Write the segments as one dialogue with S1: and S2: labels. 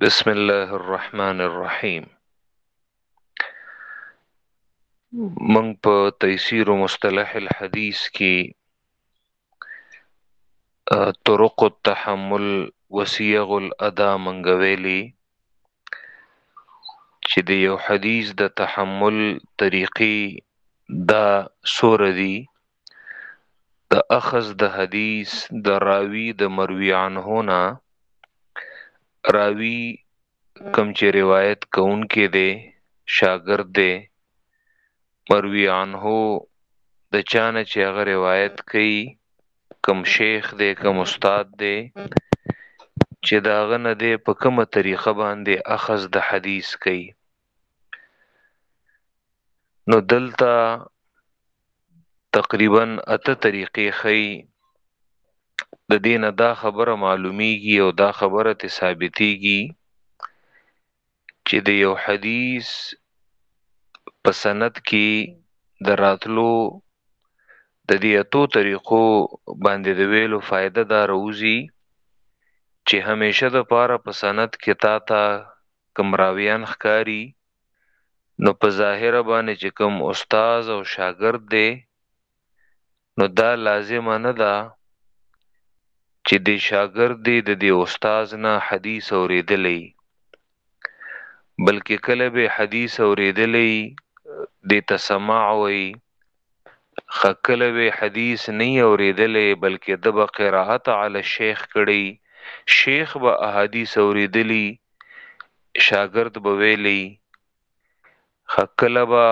S1: بسم الله الرحمن الرحیم من په تیسیر مصطلح الحدیث کې طرق التحمل وسیغ الادا منګه ویلي چې د یو حدیث د تحمل طریقې دا سور دي د اخذ د حدیث د راوی د مروی عنه نه راوی کم چې روایت کوونکې دی شاګرد دی مروي عنه د چا نه چې هغه روایت کوي کوم شیخ دی کوم استاد دی چې دا غنه دی په کومه طریقه باندې اخذ د حدیث کوي نو دلته تقریبا اته طریقې خي د دینه دا خبره معلومیږي او دا خبره ته ثابتيږي چې د یو حدیث په سند کې د راتلو د دې اتو طریقو باندې د ویلو فائدہ دا روزي چې همیشه د پاره په سند کې تا ته کم راویان ښکاری نو په ظاهر باندې چې کم استاد او شاګرد دی نو دا لازمه نه ده چې د شاګرد دې د دې استاد نه حدیث اورېدلی بلکې کله به حدیث اورېدلی د تسمع وي خکله به حدیث نه اورېدلی بلکې د به قرائت علی شیخ کړي شیخ به احادیث اورېدلی شاګرد به ویلی ښه کله به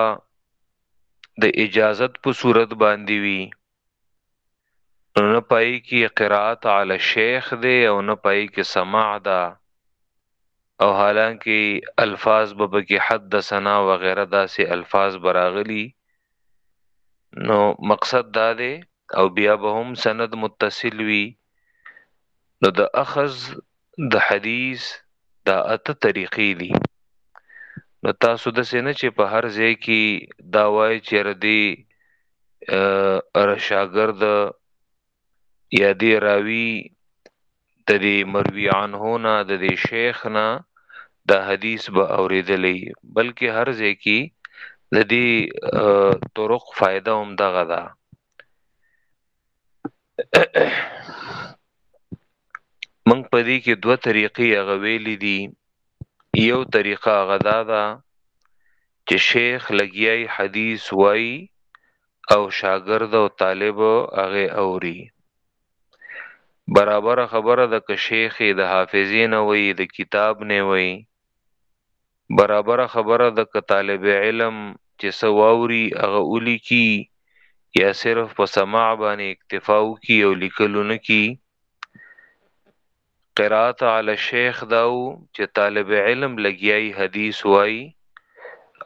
S1: د اجازت په صورت باندې وي نو نه پای کې قرات علی شیخ دی او نه پای کې سماع ده او حالانکه الفاظ به بکی حد سنا و غیره داسې الفاظ براغلی نو مقصد دا دی او بیا به هم سند متصل وی نو د اخذ د حدیث دا اته طریقې دي نو تاسو د سینه چې په هر ځای کې دا وای چې ردی ار شاګرد یا دی راوی د دې مروی عنه نه د دې شیخ نه د حدیث به اوریدلې بلکې هر ځای کې د دې طرق فائدہ هم دغه ده من په دې کې دوه طریقې هغه ویلې دي یو طریقه هغه دا ده چې شیخ لګیای حدیث وای او شاګرد او طالب هغه اوري برابر خبره ده که شیخ د حافظین وای د کتاب نه وای برابره خبره ده که طالب علم چې څه واوري هغه ولیکي یا صرف په سماع باندې اکتفا وکړي او لیکلو نه کړي قرات علی شیخ داو چې طالب علم لګیای حدیث وای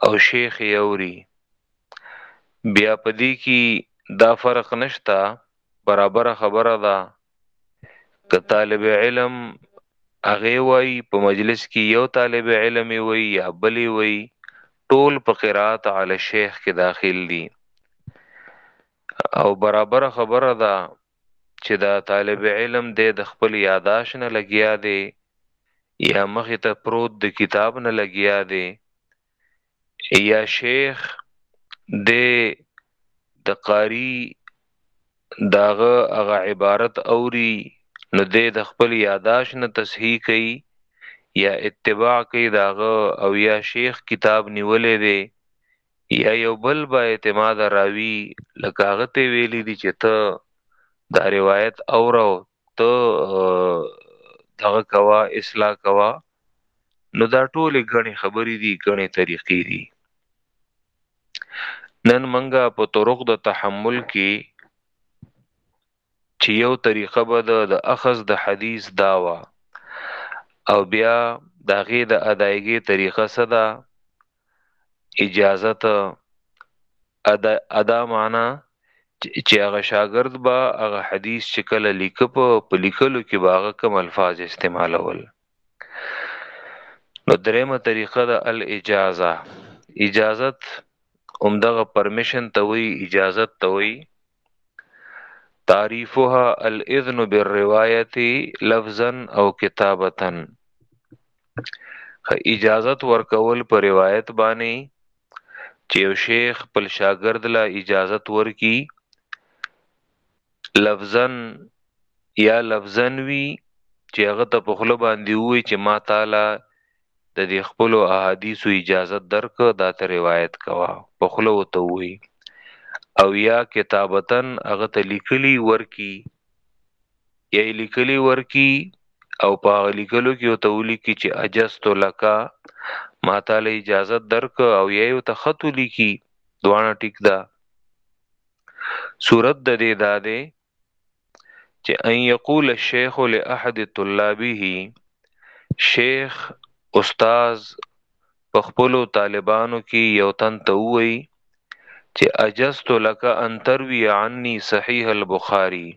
S1: او شیخ یوري بیا پدې کې دا فرق نشتا برابر خبره ده که طالب علم هغه وای په مجلس کې یو طالب علم وي یا بلی وي ټول په قرات علی شیخ کې داخل دي او برابر خبره ده چې دا طالب علم د خپل یاداش نه لګیا دی یا مخې ته پروت د کتاب نه لګیا دی يا شيخ دی د قاری داغه هغه عبارت اوري نو د د خپل یاداش نه تصحیح کوي یا اتباع کوي داغه او یا شیخ کتاب نیولې دی یا یو بل با اعتماد راوی لکاغه ته ویلې دي چې ته دا روایت اورو ته دغه کوا اصلاح کوا نو دا ټول غني خبرې دي غني طریقې دي نن منګه په طرق د تحمل کې چې یو طریقه به د اخذ د حدیث داوا او بیا داغه د ادایګي طریقه صدا اجازه ته ادا ادا معنا چې هغه شاګرد به هغه حدیث چې کله لیک په په لیکلو کې باغه کوم الفاظ استعمالول نو درېمه طریقه د الاجازه اجازت همدغه پرمیشن ته وی اجازت ته وی تعریفها الاذن بالروایت لفظا او کتابتا اجازت ورکول پر روایت باندې چې یو شیخ خپل شاګرد له اجازت ورکی لفظا یا لفظا وی چې هغه ته په خله باندې وی چې ما تعالی د دې خپل احادیثو اجازه درک دا ته روایت کوا په خله وته وی او یا کتابتن هغه ته لیکلی ورکی یا یې لیکلی ورکی او په هغه لیکلو کې ورته ولیکي چې اجازت لکه ما تعالی اجازه درک او یا یو ته خط ولیکي دواړه ټیک ده صورت د دې دا ده چې ان یقول الشیخ لاحد طلابه شیخ استاد په خپلو طالبانو کې یو تن ته ووایي چې اجزت لک ان تروی عني صحیح البخاری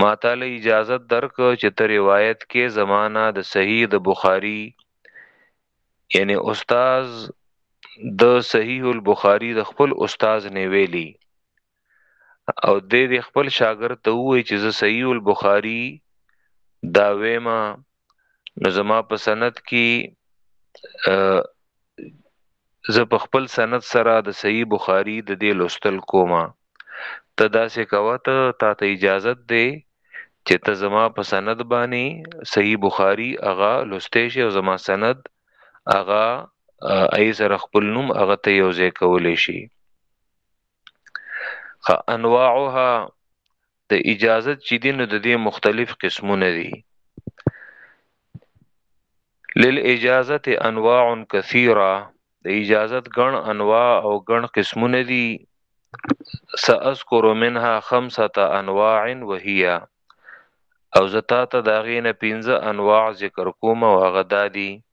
S1: ما تعالی اجازه درک چې ته روایت کې زمانہ د صحیح د بخاری یعنی استاد د صحیح البخاری د خپل استاد نه ویلی او دې دې خپل شاګرد ته ووایي چې زه صحیح البخاری دا وېما نو زما په سند کې زه په خپل سند سره د صحیح بخاری د دې لوستل کومه ته داسې کوه ته تا ته اجازه دی چې ته زما په سند باندې صحیح بخاری اغا لوستې شي او زما سند اغا ای سره خپل نوم اغه ته یو ځای کولې شي خ انواعها د اجازت چې دین د دې مختلف قسمونه دي للاجازه انواع كثيره د اجازت ګڼ انواع او ګڼ قسمونه دي ساذكر منها خمسه انواع وهي او زتا ته دا غینه پنځه انواع ذکر کوم او غدا دي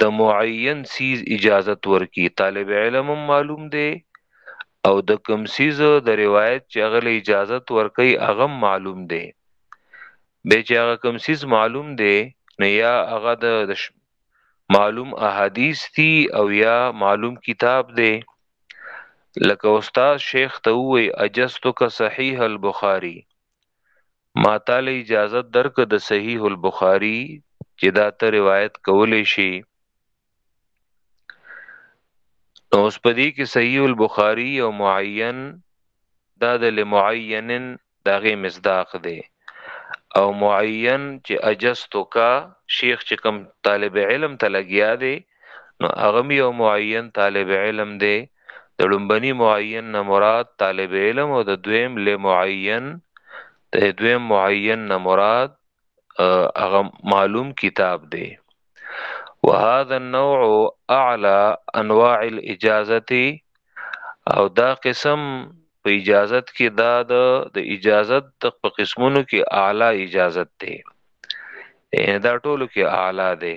S1: د معین څیز اجازت ورکی طالب علم هم معلوم دی او د کوم څیز د روایت چې هغه له اجازت ورکی هغه هم معلوم دی به چې هغه کوم څیز معلوم دی نو یا هغه د معلوم احادیث دی او یا معلوم کتاب دی لکه استاد شیخ ته وی اجزتک صحیح البخاری ما تاله اجازه درک د صحیح البخاری چې دا ته روایت کولې شي نو اوس په دې کې صحیح البخاری او معین دا د لمعینن داغه مصداق دی او معین چې اجستو کا شیخ چې کم طالب علم ته لګیا دی نو هغه یو معین طالب علم دی د لومبني معین نه مراد طالب علم او د دویم له معین د دویم معین نه مراد هغه معلوم کتاب دی وهذا النوع اعلى انواع الاجازه او دا قسم په اجازت کې دا د اجازت په قسمونو کې اعلی اجازت دی دا ټولو کې اعلی دی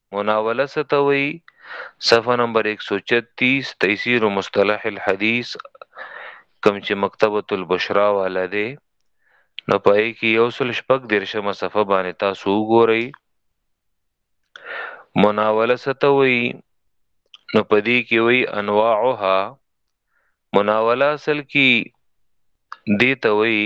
S1: مناوله څه ته وایي؟ صفحه نمبر ایک سو چتیس، تیسیر مصطلح الحدیث کوم چې مکتبة البشرا والا دی نو په هغې کې یو سل شپږ دېرشمه صفحه باندې تاسو وګورئ. مناوله څه ته وایي؟ نو په دې کې وایي انواعها مناوله اصل کې دې ته وایي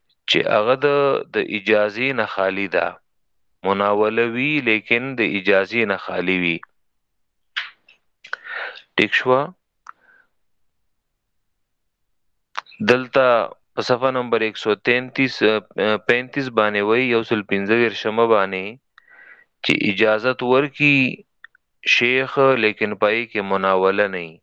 S1: چه هغه د د اجازی نه خالی ده مناوله وی لیکن د اجازی نه خالی وی ټیک شو دلته په صفه نمبر 133 35 باندې وای یو سل 15 شمه باندې چې اجازت ورکی شیخ لیکن پای کې مناوله نه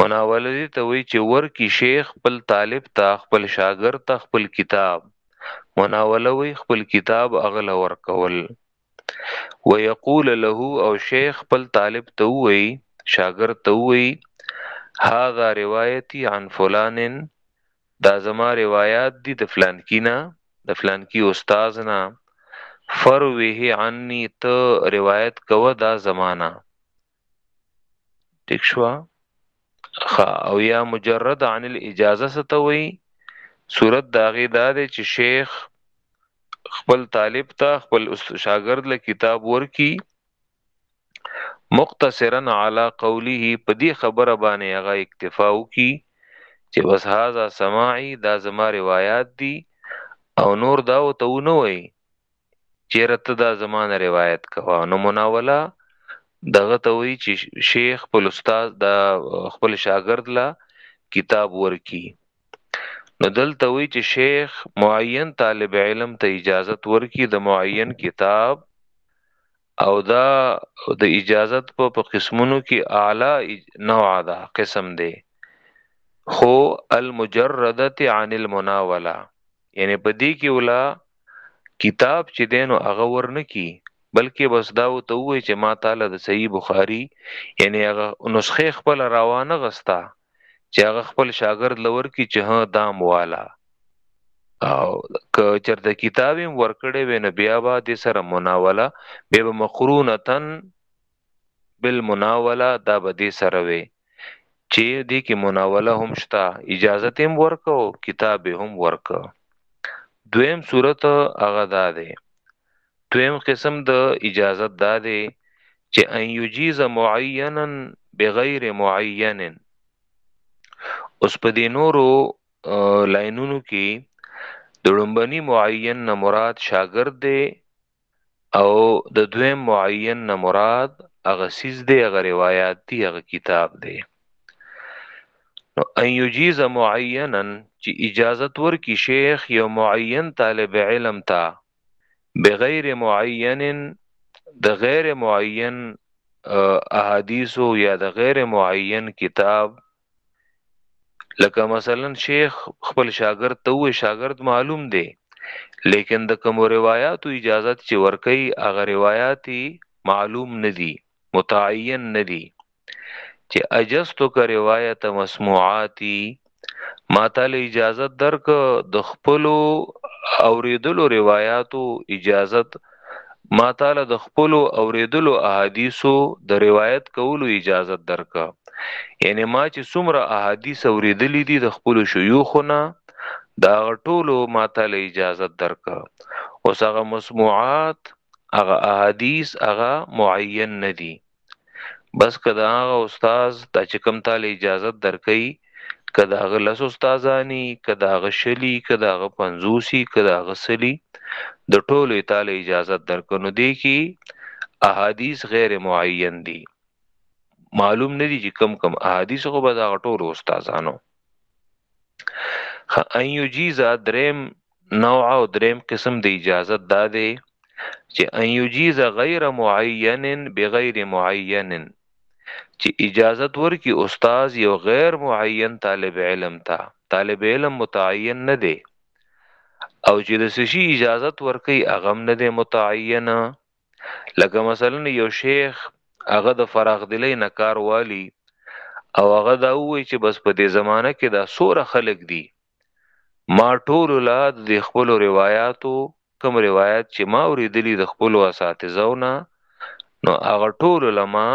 S1: مناوله دې ته وایي چې ورکي شی خپل طالب ته خپل شاګرد ته خپل کتاب مناوله وی خپل کتاب اغله ورکول ويقول له او شیخ خپل طالب ته وی شاګرد ته وی هاذا روایتي عن فلان دا زما روایت دي د فلان کینا د فلان کی استاد نه فروه عني ته روایت کوه دا زمانہ ټیک شو خا او یا مجرد عن الاجازه ستوي صورت داغه دا دی چې شیخ خپل طالب ته خپل شاګرد له کتاب ورکی مختصرا علی قوله په دې خبره باندې هغه اکتفا وکي چې بس هاذا سماعي دا زما روایت دي او نور دا او ته نه وای چیرې ته دا زمانه روایت کوه نو مناوله دغه ته وی چې شیخ خپل استاد د خپل شاګرد لا کتاب ورکی نو دلته وی چې شیخ معین طالب علم ته اجازت ورکی د معین کتاب او دا د اجازت په په قسمونو کې اعلی نوع ده قسم دی خو المجرده عن المناوله یعنی په دې کې ولا کتاب چې دینو هغه ورنه کی بلکې بس دا و ته وای چې ما تعالی د صحیح بخاری یعنی هغه نسخه خپل روانه غستا چې هغه خپل شاګرد لور کی چې ها دام والا او که چرته کتابم ورکړې وې نه بیا به د سره مناوله به مقرونتن بالمناوله دا به دې سره وي چې دې کې مناوله هم شته اجازه تیم ورکو کتاب هم ورکو دویم صورت هغه دا دی دویم قسم د اجازه دا دی چې ان یجیز معینا بغیر معین اوس په دې نورو لاینونو کې د لومبني معین نه مراد شاګرد دی او د دویم معین نه مراد هغه سیز دی هغه روایت دی هغه کتاب دی نو ان یجیز معینا چې اجازت ورکی شیخ یو معین طالب علم تا بغیر معین د غیر معین احادیث یا د غیر معین کتاب لکه مثلا شیخ خپل شاګرد ته وې شاګرد معلوم دی لیکن د کوم روایتو اجازت چې ورکي هغه روایت معلوم ندي متعین ندي چې اجستو کا روایت مسموعاتی ما تعالی اجازت درک د خپل اوریدلو روایتو اجازت اجازت ما تعالی د خپل اوریدلو احادیثو د روایت کولو اجازه درکا یعنی ما چې څومره احادیث اوریدلې دي د خپل شيوخونه دا ټولو ما تعالی اجازه درکا اوس هغه مسموعات هغه احادیث هغه معین ندي بس که د هغه استاد ته چې کوم تاله اجازه درکې که د هغه لس استادانی که د هغه شلی که د هغه پنځوسی که د هغه سلی د ټولو تاله اجازه درکنو دی کی احادیث غیر معین دي معلوم نه دي چې کم کم احادیث خو به دا ټولو استادانو ان یجیزا دریم نوع او دریم قسم د اجازه دا دی چې ان یجیزا غیر معین بغیر معین چې اجازه ورکي استاد یو غیر معین طالب علم ته طالب علم متعین نه دی او چې د سشي اجازه ورکي اغم نه دی متعین لکه مثلا یو شیخ هغه د فراغدلې نه کار والی او هغه دا وایي چې بس په دې زمانہ کې دا سوره خلق دي ما ټول لا د خپل روایتو کوم روایت چې ما اوریدلی د خپل اساتذو نه نو هغه ټول لما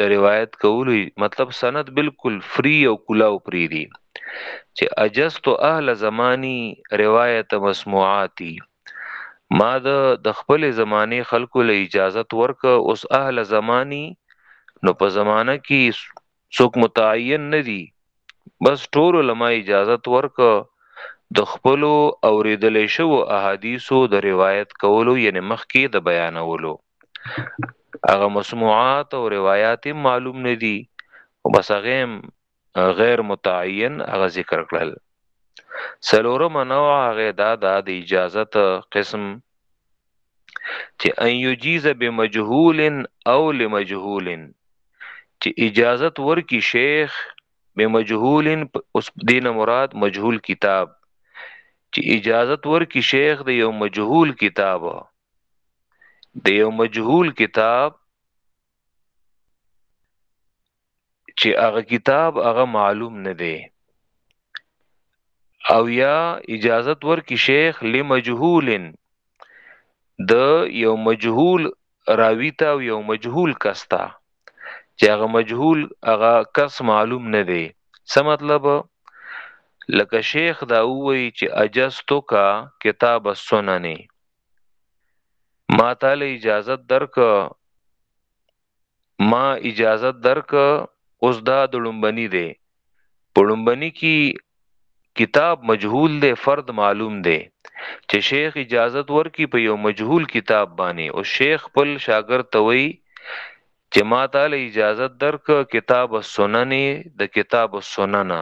S1: د روایت کولو مطلب سند بالکل فری او کلاو پری دی چې اجست اهل زمانی روایت مسموعاتی ما د خپل زمانه خلکو له اجازت ورک اوس اهل زمانی نو په زمانه کې څوک متعین نه دي بس ټول علما اجازت ورک د خپل اوریدل شو احادیثو د روایت کولو یعنی مخکې د بیانولو هغه مسموعات او روایت معلوم نه دي او بس هغه غیر متعین هغه ذکر کړل سلورم نوع هغه دا دا د اجازت قسم چې ان یجیز بمجهول او لمجهول چې اجازت ورکی شیخ بمجهول اوس دینه مراد مجهول کتاب چې اجازت ورکی شیخ د یو مجهول کتاب د یو مجهول کتاب چې هغه کتاب هغه معلوم نه دی او یا اجازت ورکی شیخ لمجهول د یو مجهول راوی ته او یو مجهول کس ته چې هغه مجهول هغه کس معلوم نه دی څه مطلب لکه شیخ دا وایي چې اجازتو کا کتاب السنن ما تعالی اجازه درک ما اجازه درک اوس دا د لومبني دی په لومبني کې کتاب مجهول دی فرد معلوم دی چې شیخ اجازه ورکی په یو مجهول کتاب باندې او شیخ خپل شاګرد ته وی چې ما تعالی اجازه درک کتاب السنن د کتاب السنن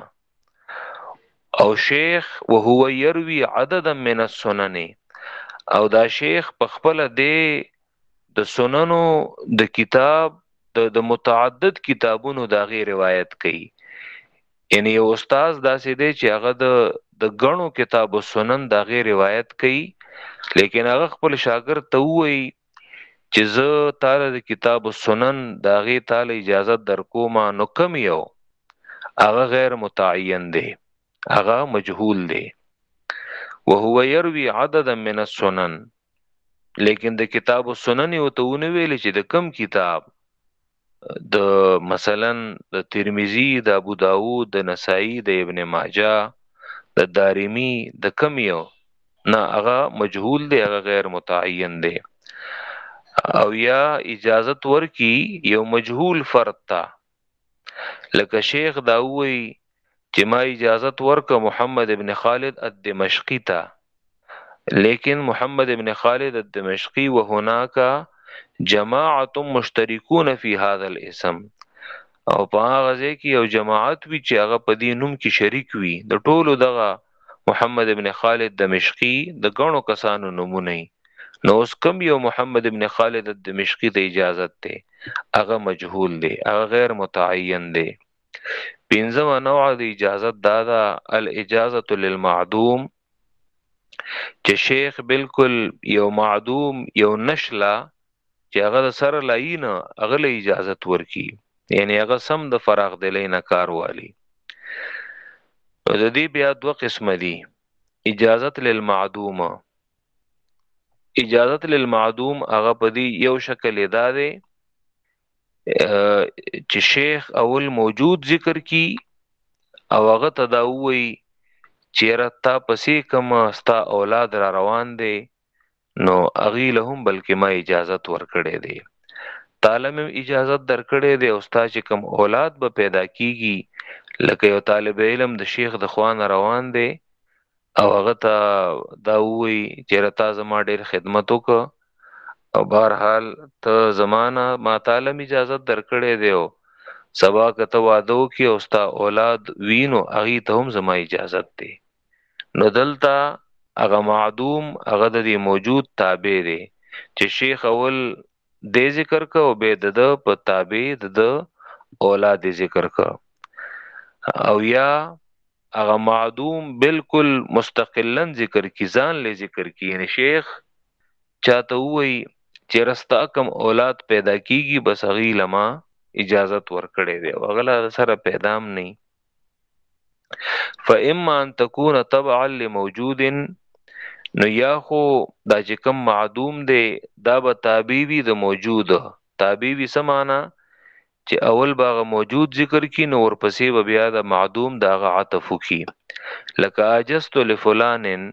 S1: او شیخ وهو يروي عددا من السنن او دا شیخ په خپل دی د سننو د کتاب د د متعدد کتابونو دا غي روایت کوي یعنی یو استاد داسې دی چې هغه د د غنو کتاب سنن دا غي روایت کوي لیکن هغه خپل شاګرد ته وایي چې زه تعالی د کتاب السنن دا غي تعالی اجازه در کوم نو کم یو هغه غیر متعین دی هغه مجهول دی وهو يروي عددا من السنن لیکن د کتاب السنن او ته ونه ویل چې د کم کتاب د مثلا د ترمذی د ابو داود د نسائی د ابن ماجه د دارمی د کم یو نه هغه مجهول دی هغه غیر متعین دی او یا اجازت ورکی یو مجهول فرد تا لکه شیخ داوی چه ما اجازت ورکړ محمد ابن خالد الدمشقی ته لیکن محمد ابن خالد الدمشقی و هناک جماعت مشترکون فی هذا الاسم او په هغه ځای کې یو جماعت وی چې هغه په دې نوم کې شریک وی د ټولو دغه محمد ابن خالد دمشقی د غنو کسانو نمونه نو اوس کم یو محمد ابن خالد الدمشقی ته اجازت ته هغه مجهول دی هغه غیر متعین دی پنځمه نوع د اجازت دا ده الاجازه للمعدوم چې شیخ بالکل یو معدوم یو نشلا چې هغه سره لاینه هغه له اجازت ورکی یعنی هغه سم د فراغ د لینه کار والی د دې بیا دوه قسم دي اجازت للمعدومه اجازت للمعدوم هغه په دې یو شکل ادا ده چې شیخ اول موجود ذکر کی او هغه تداوی چیرې تا پسې کوم ستا اولاد را روان دی نو اغي له هم بلکې ما اجازت ورکړې دی تعالی مې اجازه درکړې دی او ستا چې کوم اولاد به پیدا کیږي لکه یو طالب علم د شیخ د خوان روان دی او هغه ته دا وی چیرې تا زما ډیر خدمت وکړ او بهر حال ته زمانہ ما تعالی می اجازه درکړې دیو سبا کته وادو کې او ستا اولاد وینو اغي ته هم زما اجازه دی نو دلته هغه معدوم هغه د موجود تابع دی چې شیخ اول دی ذکر که او به د ده په تابع د ده اولاد ذکر که او یا هغه معدوم بالکل مستقلا ذکر کی ځان لې ذکر کی یعنی شیخ چاته وای چې رستا کم اولاد پیدا کیږي بس غی لما اجازت ورکړي دی وغلا سره پیدام نه فاما ان تكون تبعا لموجود نو یا خو دا چې کوم معدوم دی دا به تابع وي د موجود تابع وي سمانا چې اول باغ موجود ذکر کی نو ورپسې به بیا د معدوم داغه عطف کی لکه اجست لفلانن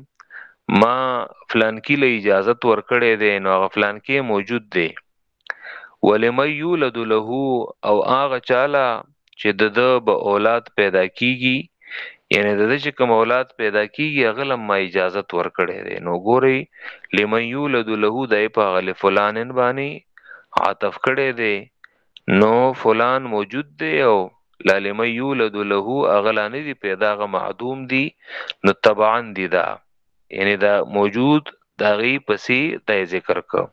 S1: ما فلان کی له اجازت ورکړې ده نو غفلان کې موجود دی ولم یولد له او هغه چاله چې د د به اولاد پیدا کیږي یعنی د چې کوم اولاد پیدا کیږي هغه لم ما اجازه ورکړې ده نو ګوري لم یولد له د په غل فلانن باندې عاطف کړي ده نو فلان موجود دی او لالم یولد له اغلانه دی پیدا غ معدوم دی نو طبعا دی دا یعنی دا موجود دا غي پسې د ذکر کو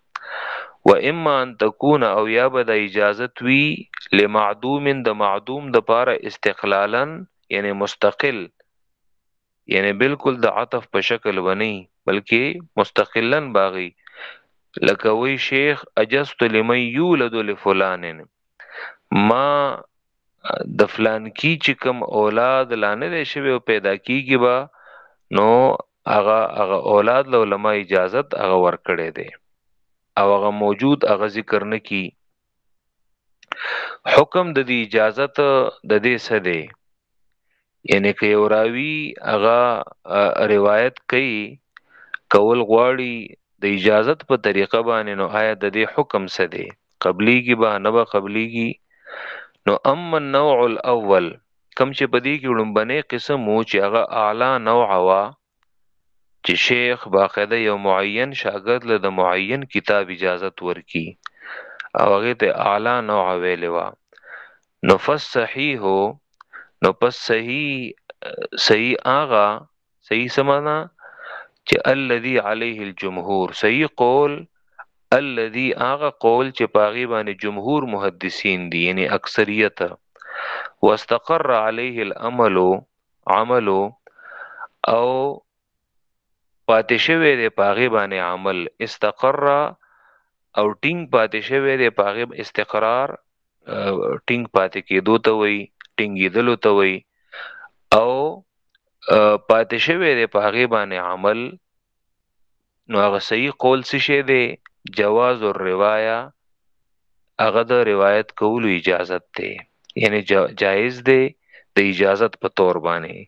S1: و اما ان تكون او یا به د اجازه وی لمعدوم د معدوم د پاره استقلالا یعنی مستقل یعنی بالکل د عطف په شکل ونی بلکې مستقلا باغی لکه وی شیخ اجست لمن یولد لفلان ما د فلانکي چې کوم اولاد لا نه دی شوی او پیدا کیږي به نو هغه هغه اولاد له علما اجازت هغه ورکړي دی او هغه موجود هغه ذکر نه کی حکم د دې اجازت د دې سده یعنی که یو راوی هغه روایت کوي کول غواړي د اجازت په طریقه باندې نو آیا د دې حکم څه دی قبلي کی به نه به قبلي کی نو اما النوع الاول کم چې پدې کې لومبنه قسم وو چې هغه اعلی نوع وا چې شیخ باقاعده یو معین شاګرد له د معین کتاب اجازت ورکی او هغه ته اعلی نوع ویلې وا نو فص صحیح نو پس صحیح صحیح آغا صحیح سمانا چې الذي عليه الجمهور صحیح قول الذي هغه قول چې پاغي باندې جمهور محدثین دي یعنی اکثریت واستقر عليه العمل عمل او پاتې شوی دی پاغه باندې عمل استقر او ټینګ پاتې شوی دی پاغه استقرار ټینګ پاتې کېدو ته وای ټینګېدل ته وای او پاتې شوی دی پاغه باندې عمل نو هغه صحیح قول څه شی دی جواز الروايه هغه د روایت کولو اجازت دی یعنی جا جایز دی د اجازت په تور باندې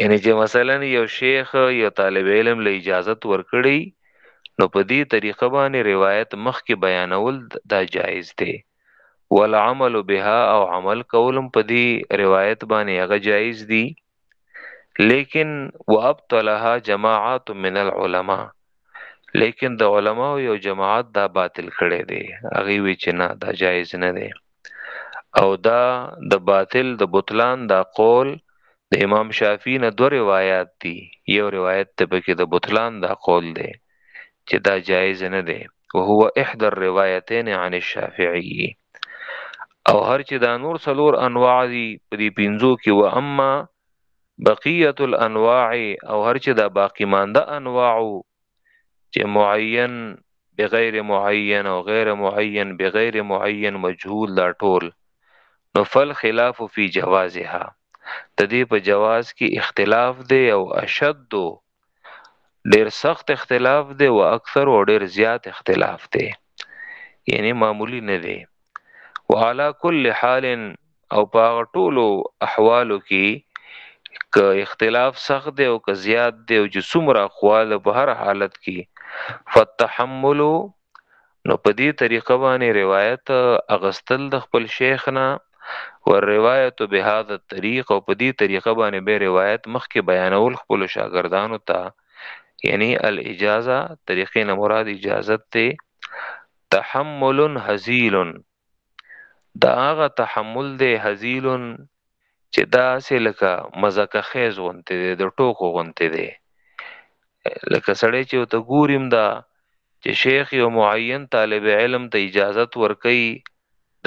S1: یعنی چې مثلا یو شیخ یو طالب علم له اجازت ورکړي نو په دې طریقه باندې روایت مخ کې بیانول دا جایز دی والعمل بها او عمل کولم په دې روایت باندې هغه جایز دی لیکن وابطلها جماعات من العلماء لیکن د علما یو جماعت دا باطل کړي دي هغه وی چې نه دا جایز نه دی او دا د باطل د بطلان دا قول د امام شافعی نه دو روایت دي یو روایت ته پکې د بطلان دا قول دی چې دا جایز نه دی وهو احد الروايتين عن الشافعي او هر چې دا نور څلور انواع دي په دې پنځو کې و اما بقیه الانواع او هر چې دا باقی مانده انواع چې معین بغیر معین او غیر معین بغیر معین مجهول دا ټول نو فل خلاف فی جوازها د دې په جواز کې اختلاف دی او اشد ډیر سخت اختلاف دی و اکثر او ډیر زیات اختلاف دی یعنی معمولی نه دی وعلى كل حال او پاغ ټولو احوالو کې که اختلاف سخت دی او که زیات دی او چې څومره اقوال په هر حالت کې فتحملو نو په دې طریقه باندې روایت اغستل د خپل شیخ نه ور روایت به هاذا طریق او په دې طریقه باندې به روایت مخکې بیانول خپل شاګردانو ته یعنی الاجازه طریقې نه مراد اجازت ته تحمل هزیل دا هغه تحمل دی هزیلون چې داسې لکه مزکه خیز غونته دی د ټوکو غونته دی لکه سړی چې ته ګوریم دا چې شیخ یو معین طالب علم ته اجازت ورکي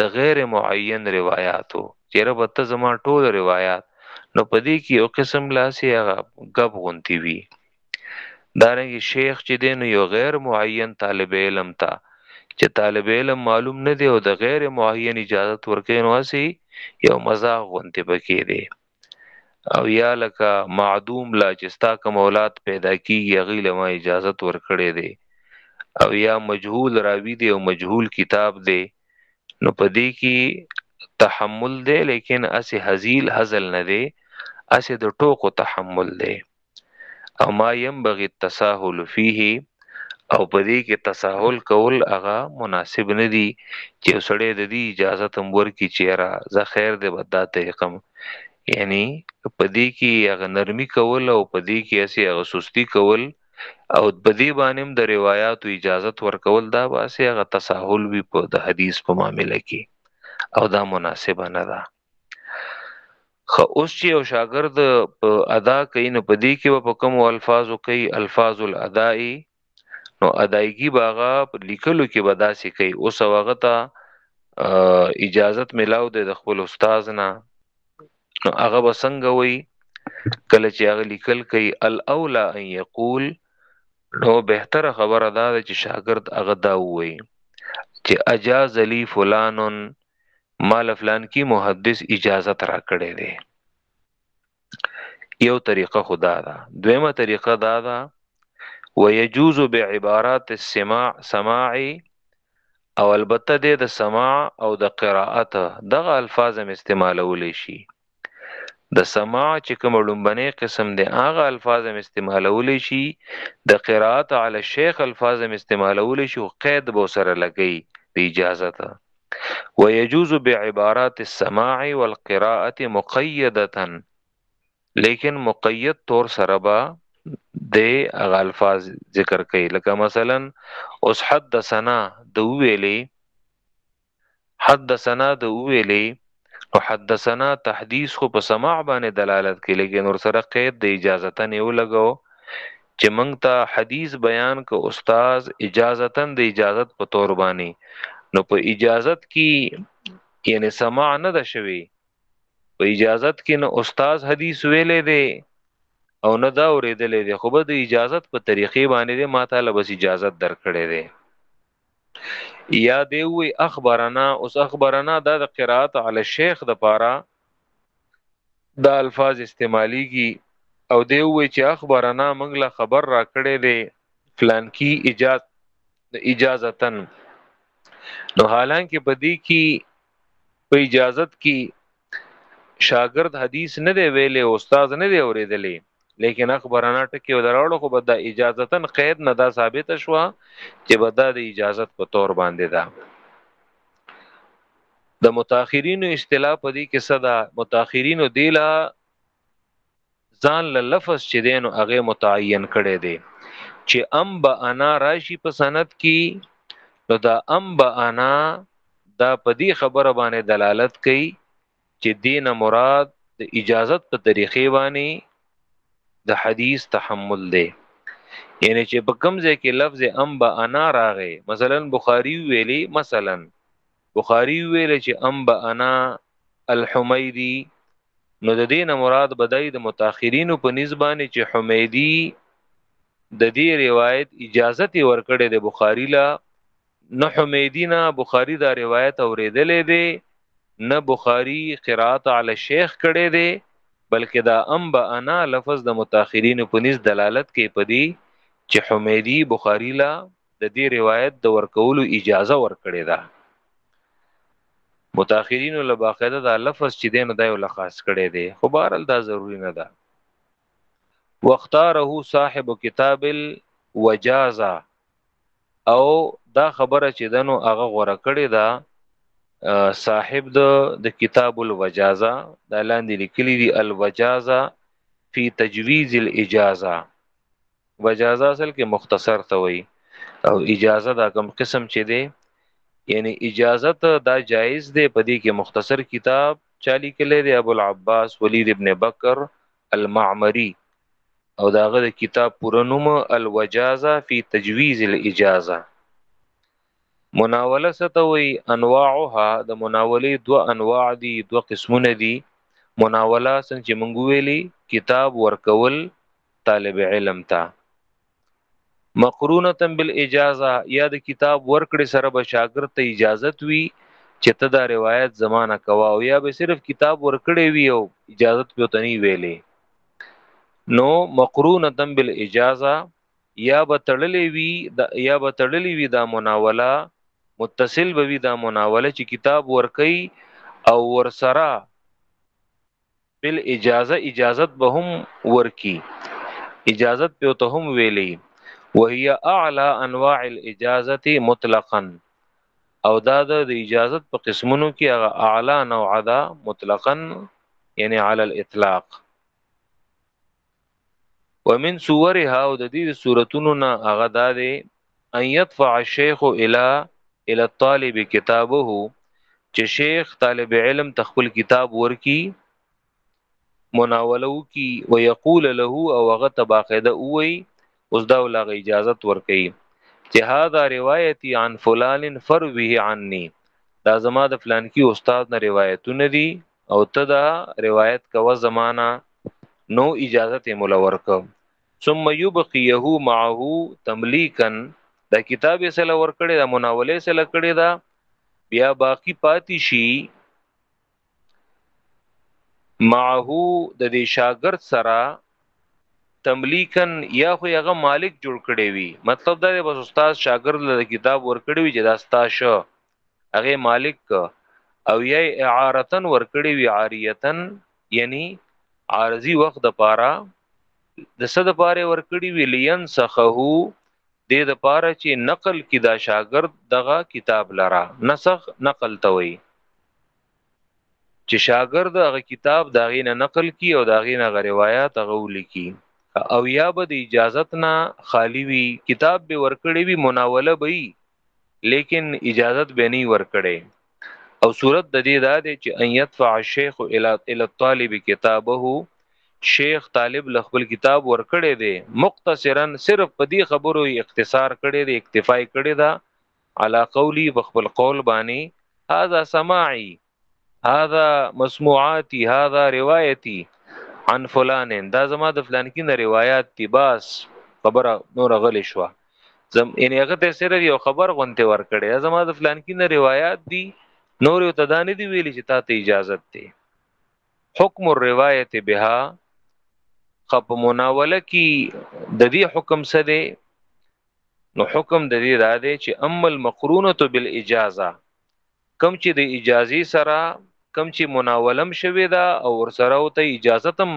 S1: د غیر معین روایتو چې رب ته زما ټول روایت نو پدې کې یو قسم لاسي هغه غب غونتی وی دارنګه شیخ چې دی نو یو غیر معین طالب علم ته چې طالب علم معلوم نه دی او د غیر معین اجازت ورکې نو اسی یو مزاغ غونتی پکې دی او یا لکه معدوم لا چې ستا کوم اولاد پیدا کیږي هغه له ما اجازه ورکړې دي او یا مجهول راوی دی او مجهول کتاب دی نو په دې کې تحمل دی لیکن اسی هزیل هزل نه دی اسی د ټوکو تحمل دی او ما ينبغي التساهل فيه او په دې کې تساهل کول هغه مناسب نه دي چې سړی د دې اجازه تم ورکی چیرې زه خیر دې بد داته کم یعنی په دې کې هغه نرمي کول او په دې کې اسی هغه سستی کول او په دې باندې د روایتو اجازه ورکول دا واسه هغه تساهل وی په د حدیث په معاملې کې او دا مناسب نه ده خو اوس چې یو شاګرد ادا کوي نو په دې کې په کوم الفاظو کوي الفاظ الادائی نو ادایګي باغه لیکلو کې به داسې کوي اوس هغه ته اجازت ملاو دی د خپل استاد نه نو هغه به څنګه وي کله چې هغه لیکل کوي الاولا ان یقول نو بهتره خبره دا ده چې شاګرد هغه دا وایي چې اجاز لی فلانن ما له فلانکي محدث اجازت را کړی دی یو طریقه خدا ده دویمه طریقه دا ده ويجوز بعبارات السماع سماع او البته د سماع او د قراءت دغه الفاظ هم استعمالول شي د سماع چې کوم لومبنی قسم دی هغه الفاظ هم استعمالول شي د قرات علی شیخ الفاظ هم استعمالول شي او قید به سره لګي د اجازه ته ويجوز بعبارات السماع والقراءه مقيده لیکن مقید طور سره با د هغه الفاظ ذکر کوي لکه مثلا اوس حدثنا د ویلي حدثنا د ویلې او حدثنا تحدیث خو په سماع باندې دلالت کوي لیکن ور سره قید د اجازتن یو لګاو چې مونږ ته حدیث بیان ک استاد اجازتن د اجازت په تور باندې نو په اجازت کې یعنی سماع نه ده شوی په اجازت کې نو استاد حدیث ویلې دی او نه دا اورېدلې دی خو به د اجازت په طریقې باندې ما ته لبس اجازت درکړې دی یا دی وی اخبرنا اوس اخبرنا دا د قرات علی شیخ د پاره د الفاظ استعمالی کی او دی وی چې اخبرنا موږ له خبر را کړی دی فلان کی اجازه اجازهتن نو حالانکه په دې کې په اجازت کې شاګرد حدیث نه دی ویلې استاد نه دی اوریدلې لیکن اخبارنا ټکی ودراړو خو بد اجازهتن قید نه دا ثابت شو چې بد د اجازت په تور باندې دا د متأخرینو اصطلاح په دې کې صدا متأخرینو دیلا ځان له لفظ چې دی نو هغه متعین کړي دی چې ام با انا راشي په سند کې نو دا ام با انا دا په دې خبره باندې دلالت کوي چې دین مراد د اجازت په طریقې باندې د حدیث تحمل دی یعنی چې په کوم ځای کې لفظ ام با انا راغې مثلا بخاری ویلي مثلا بخاری ویل چې انبا انا الحمیدی نو د دین مراد بدای د متأخرینو په نسبانه چې حمیدی د دې روایت اجازه تی ورکړې د بخاری لا نه حمیدی نه بخاری دا روایت اوریدلې دی نه بخاری قرات علی شیخ کړي دی بلکې دا انبا انا لفظ د متأخرینو په نس دلالت کوي په دې چې حمیدی بخاری لا د دې روایت د ورکولو اجازه ورکړې ده متأخرین له باقاعده دا لفظ چې دین دا یو لخاص کړي دي خو بهرل دا ضروری نه ده واختاره صاحب کتاب الوجازه او دا خبره چې دنو هغه غوړه کړي ده صاحب د د کتاب الوجازه دا لاندې لیکلي دي الوجازه فی تجویز الاجازه وجازه اصل کې مختصر ته وي او اجازه دا کم قسم چې دی یعنی اجازه ته دا جایز دی په دې کې مختصر کتاب چالي کله دی ابو العباس ولید ابن بکر المعمری او داغه د کتاب پوره نوم الوجازه فی تجویز الاجازه مناوله ستوي انواعها د مناولې دو انواع دي دو قسمونه دي مناوله څنګه چې مونږ ویلي کتاب ورکول طالب علم ته مقرونه تم بل اجازه یا د کتاب ورکړې سره به شاګرد ته اجازت وی چې ته دا روایت زمانہ کوا او یا به صرف کتاب ورکړې وی او اجازت په تنی ویلې نو مقرونه تم بل اجازه یا به تړلې وی یا به تړلې وی دا مناوله متصل به وی دا مناوله چې کتاب ورکې او ورسره بل اجازه اجازت به هم ورکی اجازت په ته هم ویلی وهي اعلى انواع الاجازه مطلقا او دا د اجازت په قسمونو کې هغه اعلى نوع ده مطلقا یعنی علی الاطلاق ومن صورها او د دې صورتونو نه هغه دا دی ان يدفع الشيخ الى الى الطالب كتابه چې شیخ طالب علم تخپل کتاب ورکی مناولو کی ويقول له او هغه تباقیده وای اوس دا ولغه اجازت ورکی چې هاذا روایتي عن فلان فروه عني دا زما د فلان کی استاد نه روایتونه دي او ته دا روایت کوه زمانہ نو اجازه ته مولا ورک ثم یبقیه معه تملیکا دا کتاب یې سره ورکړی دا مناوله یې سره کړی دا بیا باقی پاتې شي معه د دې شاګرد سره تملیکن یا خو هغه مالک جوړ کړی وي مطلب دا دی بس استاد شاګرد له کتاب ورکړی وي چې دا استاد شو هغه مالک کو او یا اعارتن ورکړي وی عاریتن یعنی عارضی وخت د پاره د صد پاره ورکړي وی لین سخه د د پاره چې نقل کی دا شاګرد دغه کتاب لرا نسخ نقل توي چې شاګرد هغه کتاب دا غینه نقل کی او دا غینه غ روایت هغه ولیکي او یا به د اجازت نه خالی وی کتاب به ورکړي وی مناوله به لیکن اجازت به نه ورکړي او صورت د دې دا دی چې ان يدفع الشيخ الى الى الطالب کتابه شیخ طالب له خپل کتاب ورکړي دی مختصرا صرف په دې خبرو اختصار کړي دی اکتفای کړي دا علا قولی په خپل قول باندې هاذا سماعي هذا مسموعاتي هذا روايتي عن فلان دا زما د فلان کې نه روایت دی بس خبره نور غلې شو زم ان هغه ته سره یو خبر غونته ور کړی دا زما د فلان کې نه روایت دی نور یو تدانې دی ویلي چې تا ته اجازه دی حکم الروایت بها خپ مناوله کی د دې حکم څه دی نو حکم د دې دا دی چې اما المقرونه بالاجازه کوم چې د اجازي سره کوم چې مناولم شوی دا او ورسره او ته اجازه تم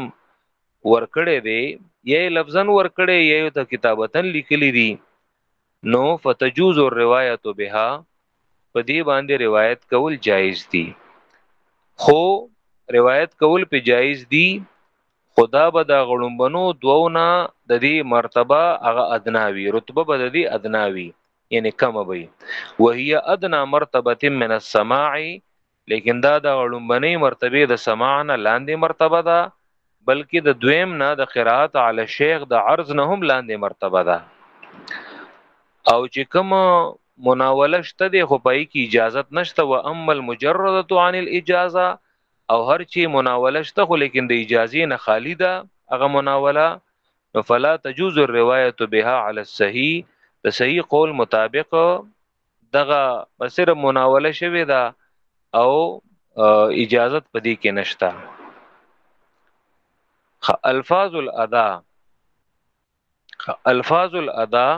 S1: ورکړې دی یې لفظا ورکړې یې ته کتابتن لیکلې دي نو فتجوز الروایت بها په دې باندې روایت کول جایز دي خو روایت کول په جایز دي خدا به دا غړومبنو دوونه د دې مرتبه هغه ادناوي رتبه به د دې ادناوي یعنی کم وي وهي ادنى مرتبه من السماع لیکن دا د لومبنی مرتبه د سماع نه لاندې مرتبه ده بلکې د دویم نه د قرات علی شیخ د عرض نه هم لاندې مرتبه ده او چې کوم مناوله شته دی خو پای کې اجازت نشته و اما المجرده عن الاجازه او هر چی مناوله شته خو لیکن د اجازه نه خالی ده هغه مناوله نو فلا تجوز الروايه بها على الصحيح د صحیح قول مطابق دغه مسره مناوله شوی دا او اجازت پدې کې نشتا الفاظ الادا الفاظ الادا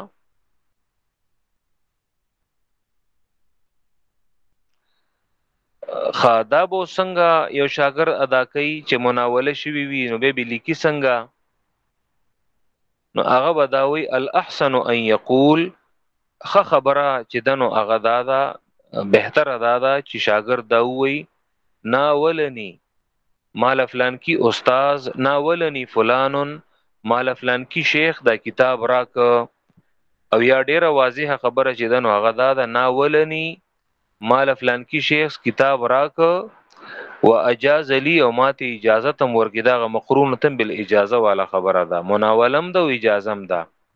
S1: خا دا به څنګه یو شاګر ادا کوي چې مناوله شوی وي نو به لیکي څنګه نو هغه بداوي الاحسن ان یقول خ خبره چې دنو هغه دادا بهتره دادا چې شاګر دا وي ناولني مال فلان کی استاد ناولنی فلانن مال فلان کی شیخ دا کتاب راک او یا ډیره واضحه خبره چې دنو هغه دا دا ناولنی مال فلان کی شیخ کتاب راک و اجاز لی او ماته اجازه تم ورګی دا مقرون تم بل اجازه والا خبره ده مناولم ده او اجازم ده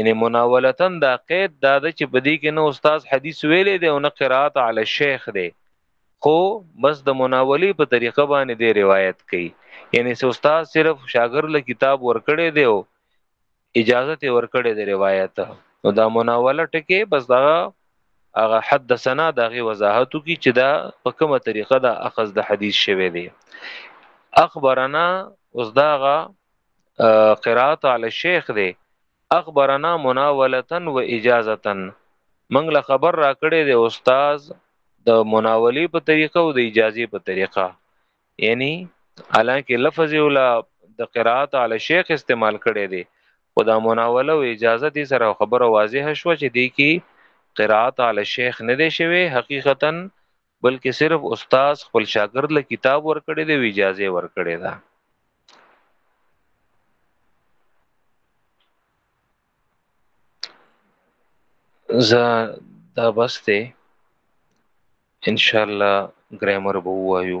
S1: ان مناولتن دا قید دا د چې په دې کې نو استاد حدیث ویلې دی او نه قرات علی شیخ دی خو بس د مناولی په طریقه باندې دی روایت کوي یعنی سو استاد صرف شاګرد له کتاب ورکړې دی او اجازه ته ورکړې دی روایت نو دا مناوله ټکه بس دا هغه حدثنا دغه وضاحتو کی چې دا په کومه طریقه دا اخذ د حدیث شوه دی اخبرنا اوس داغه قرات علی الشیخ دی اخبرنا مناولتن و اجازتن منګ له خبر را کړی دی استاد د مناولی په طریقه او د اجازه په طریقه یعنی الانکه لفظ ولا د قرات علی شیخ استعمال کړی دی او دا مناوله او اجازه دي سره خبره واضحه شو چې دی کی قرات علی شیخ نه دی شوی حقیقتا بلکې صرف استاد خپل شاګرد له کتاب ورکړي دی اجازه ورکړي ده زه دا بس دی ان شاء الله ګرامر به وایو